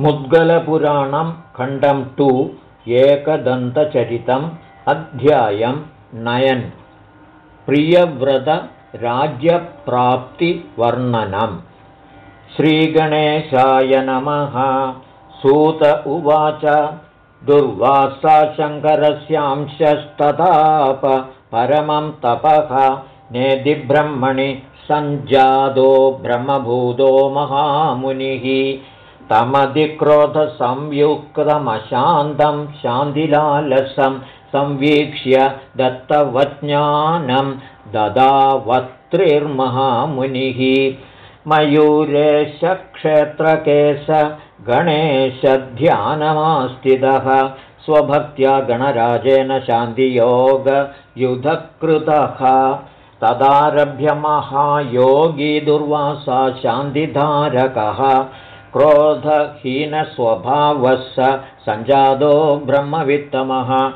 मुद्गलपुराणं खण्डं टु एकदन्तचरितम् अध्यायं नयन्। प्रियव्रतराज्यप्राप्तिवर्णनम् श्रीगणेशाय नमः। सूत उवाच। दुर्वासा शङ्करस्यांशस्तताप परमं तपः। नेदिब्रह्मणि सञ्जातो ब्रह्मभूतो महामुनिः तमधिक्रोधसंयुक्तमशान्तं शान्तिलालसं संवीक्ष्य दत्तवज्ञानं ददावत्रिर्महामुनिः। मयूरेशक्षेत्रकेश गणेशध्यानमास्थितः स्वभक्त्या गणराजेन शान्तियोगयुधकृतः। तदारभ्य महायोगी दुर्वासा शान्तिधारकः क्रोधहीनस्वभावः स सञ्जातो ब्रह्मवित्तमः।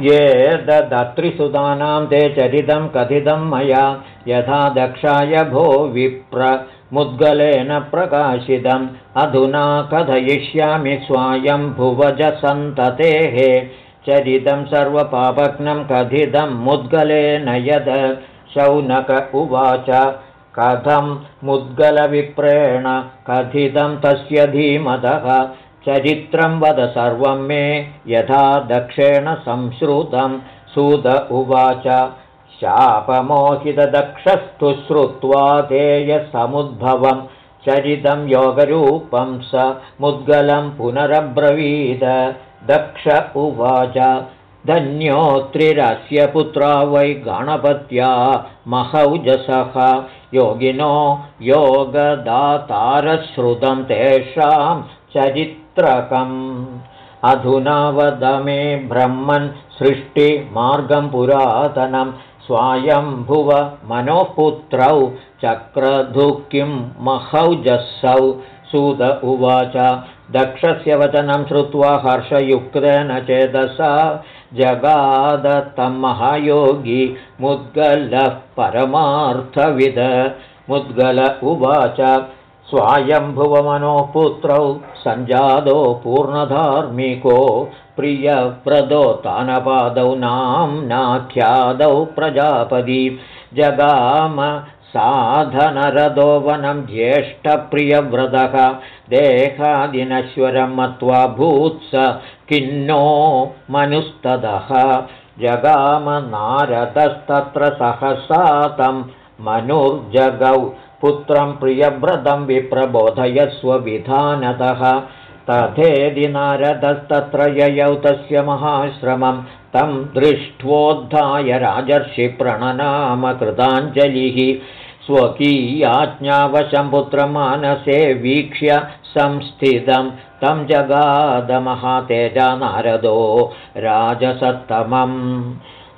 ये ददत्रिसुतानां ते चरितं कथितं मया। यथा दक्षाय भो विप्र मुद्गलेन प्रकाशितम्। अधुना कथयिष्यामि स्वायं भुवजसन्ततेः चरितं सर्वपापग्नं कथितं मुद्गलेन यद। शौनक उवाच कथं मुद्गलविप्रेण कथितं तस्य धीमतः। चरित्रं वद सर्वं मे यथा दक्षेण संश्रुतं। सुद उवाच शापमोहितदक्षस्तु श्रुत्वा तेयसमुद्भवं चरितं योगरूपं स मुद्गलं पुनरब्रवीद। दक्ष उवाच धन्योत्रिरस्य पुत्रा वै गणपत्या महौजसः। योगिनो योगदातारश्रुतं तेषां चरित्रकम्। अधुना वद मे ब्रह्मन् सृष्टिमार्गं पुरातनं। स्वायम्भुव मनोपुत्रौ चक्रधुकिं महौजसौ। सुद उवाच दक्षस्य वचनं श्रुत्वा हर्षयुक्तेन चेदसा जगादत्तं महायोगी मुद्गलः परमार्थविद। मुद्गल उवाच स्वायम्भुवमनोः पुत्रौ सञ्जातो पूर्णधार्मिको प्रियप्रदो तानपादौ नाम्नाख्यादौ प्रजापदी। जगाम साधनरदो वनं ज्येष्ठप्रियव्रतः देहादिनश्वरं मत्वा भूत्स किन्नो मनुस्तदः। जगाम नारदस्तत्र सहसा तं मनुर्जगौ पुत्रं प्रियव्रतं विप्रबोधयस्वविधानतः तथेदि नारदस्तत्र ययौ तस्य महाश्रमं तं दृष्ट्वोद्धाय राजर्षिप्रणनाम कृताञ्जलिः। स्वकीयाज्ञावशं पुत्रमानसे वीक्ष्य संस्थितं। तं जगादमहातेजा नारदो राजसत्तमम्।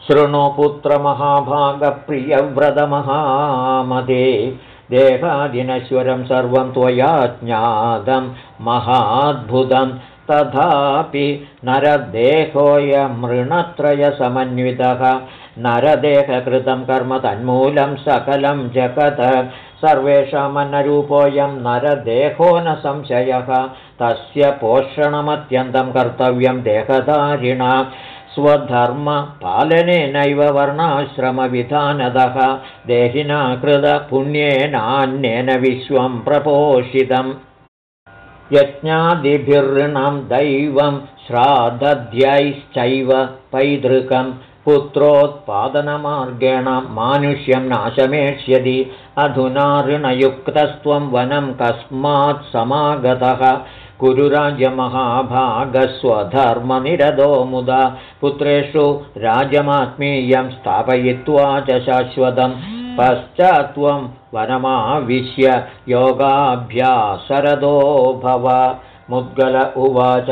शृणुपुत्रमहाभागप्रियव्रतमहामदे देहादिनश्वरं सर्वं त्वया ज्ञातं महाद्भुतं। तथापि नरदेहोऽयमृणत्रयसमन्वितः नरदेहकृतं कर्म तन्मूलं सकलं जगत्। सर्वेषामन्नरूपोऽयं नरदेहो न संशयः। तस्य पोषणमत्यन्तं कर्तव्यं देहधारिणा स्वधर्मपालनेनैव वर्णाश्रमविधानदः देहिना कृतपुण्येनान्येन विश्वं प्रपोषितम्। यज्ञादिभिर्णं दैवं श्राद्धध्यैश्चैव पैतृकं पुत्रोत्पादनमार्गेण मानुष्यं नाशमेष्यति। अधुना ऋणयुक्तस्त्वं वनं कस्मात् समागतः कुरुराज्यमहाभागस्वधर्मनिरदो मुदा पुत्रेषु राज्यमात्मीयं स्थापयित्वा च शाश्वतं पश्चात्त्वं वनमाविश्य योगाभ्यासरदो भव। मुद्गल उवाच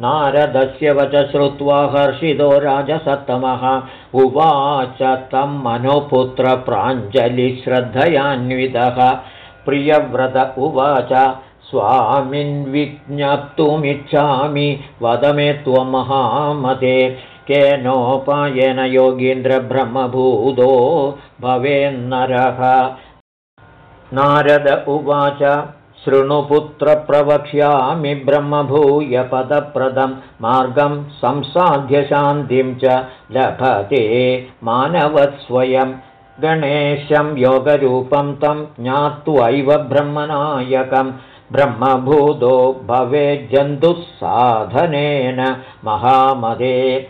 नारदस्य वच श्रुत्वा हर्षितो राजसत्तमः। उवाच तं मनुपुत्रप्राञ्जलिश्रद्धयान्वितः। प्रियव्रत उवाच स्वामिन्विज्ञप्तुमिच्छामि वद मे त्वमहामते केनोपायेन योगीन्द्रब्रह्मभूतो भवेन्नरः। नारद उवाच शृणुपुत्रप्रवक्ष्यामि ब्रह्मभूयपदप्रदं। मार्गं संसाध्यशान्तिं च लभते मानवस्वयं गणेशं योगरूपं तं ज्ञात्वैव ब्रह्मनायकं ब्रह्मभूतो भवेज्जन्तुः महामदे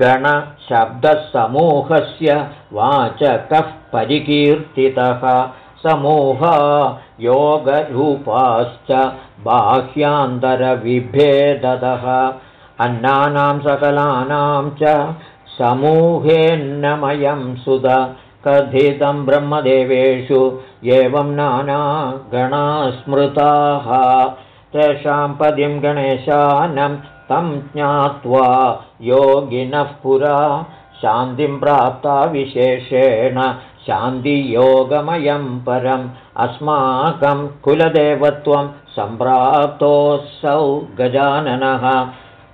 गणशब्दसमूहस्य वाचकः परिकीर्तितः। समूहा योगरूपाश्च बाह्यान्तरविभेदतः। अन्नानां सकलानां च समूहेन्नमयं सुध कथितं ब्रह्मदेवेषु एवं नाना गणास्मृताः तेषां पदिं गणेशानं तं ज्ञात्वा योगिनः पुरा शान्तिं प्राप्ता विशेषेण शान्तियोगमयं परम्। अस्माकं कुलदेवत्वं सम्प्राप्तोऽसौ गजाननः।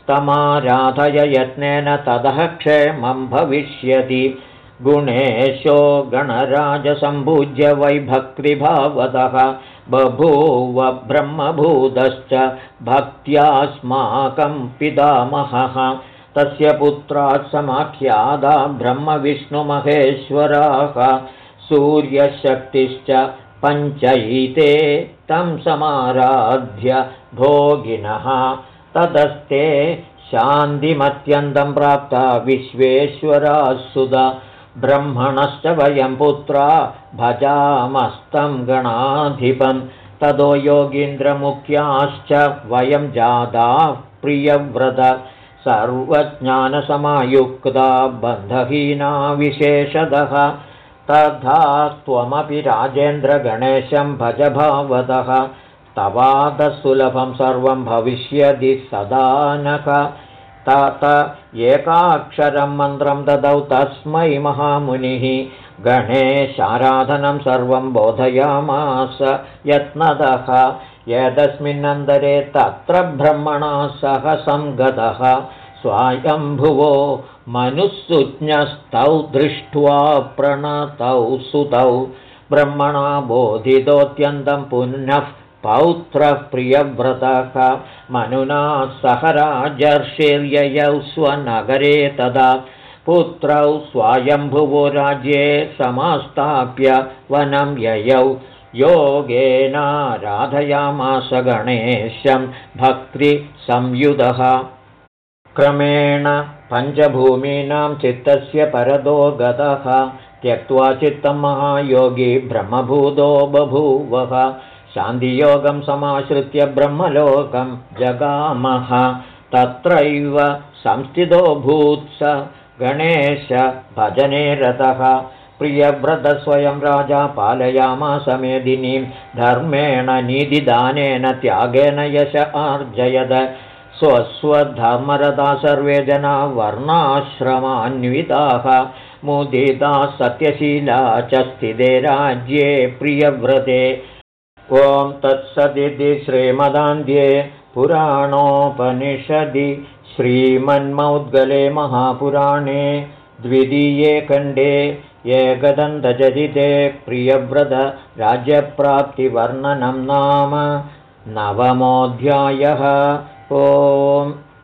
तमाराधय यत्नेन ततः क्षेमं भविष्यति गुणेशो गणराजसम्भूज्य वैभक्तिभावतः बभूव ब्रह्मभूतश्च भक्त्यास्माकं पितामहः। तस्य पुत्रात् समाख्यादा ब्रह्मविष्णुमहेश्वराः। सूर्यशक्तिश्च पञ्चैते तं समाराध्य भोगिनः। ततस्ते शान्तिमत्यन्तं प्राप्ता विश्वेश्वरासुदा ब्रह्मणश्च वयं पुत्रा भजामस्तं गणाधिपं ततो योगीन्द्रमुख्याश्च वयं जादाः प्रियव्रत। सर्वज्ञानसमायुक्ता बन्धहीना विशेषतः। तथा त्वमपि राजेन्द्रगणेशं भजभावतः। तवादसुलभं सर्वं भविष्यति सदानक तत एकाक्षरं मन्त्रं ददौ तस्मै महामुनिः। गणेशाराधनं सर्वं बोधयामास यत्नदः। यदस्मिन्नन्तरे तत्र ब्रह्मणा सह सङ्गतः। स्वायम्भुवो मनुःसुज्ञस्तौ दृष्ट्वा प्रणतौ सुतौ। ब्रह्मणा बोधितोऽत्यन्तं पुनः पौत्रः प्रियव्रतः मनुना सह राजर्षिर्ययौ स्वनगरे तदा पुत्रौ स्वायम्भुवो राज्ये समास्ताप्य वनं ययौ। योगेनाराधयामास गणेशं भक्तिसंयुधः। क्रमेण पञ्चभूमीनां चित्तस्य परदो गतः। त्यक्त्वा चित्तं महायोगी ब्रह्मभूतो बभूवः शान्तियोगं समाश्रित्य ब्रह्मलोकं जगामः। तत्रैव संस्थितो भूत्स गणेशभजने रतः। प्रियव्रतस्वयं राजा पालयामास मेदिनीं धर्मेण निधिदानेन त्यागेन यश आर्जयद। स्वस्वधर्मरता सर्वे जना वर्णाश्रमान्विताः। मुदिता सत्यशीला च स्थिते राज्ये प्रियव्रते ॐ तत्सदिति श्रीमदान्ध्ये पुराणोपनिषदि श्रीमन्मौद्गले महापुराणे द्वितीये खण्डे एकदन्तचरिते प्रियव्रतराज्यप्राप्तिवर्णनं नाम नवमोऽध्यायः। ओम्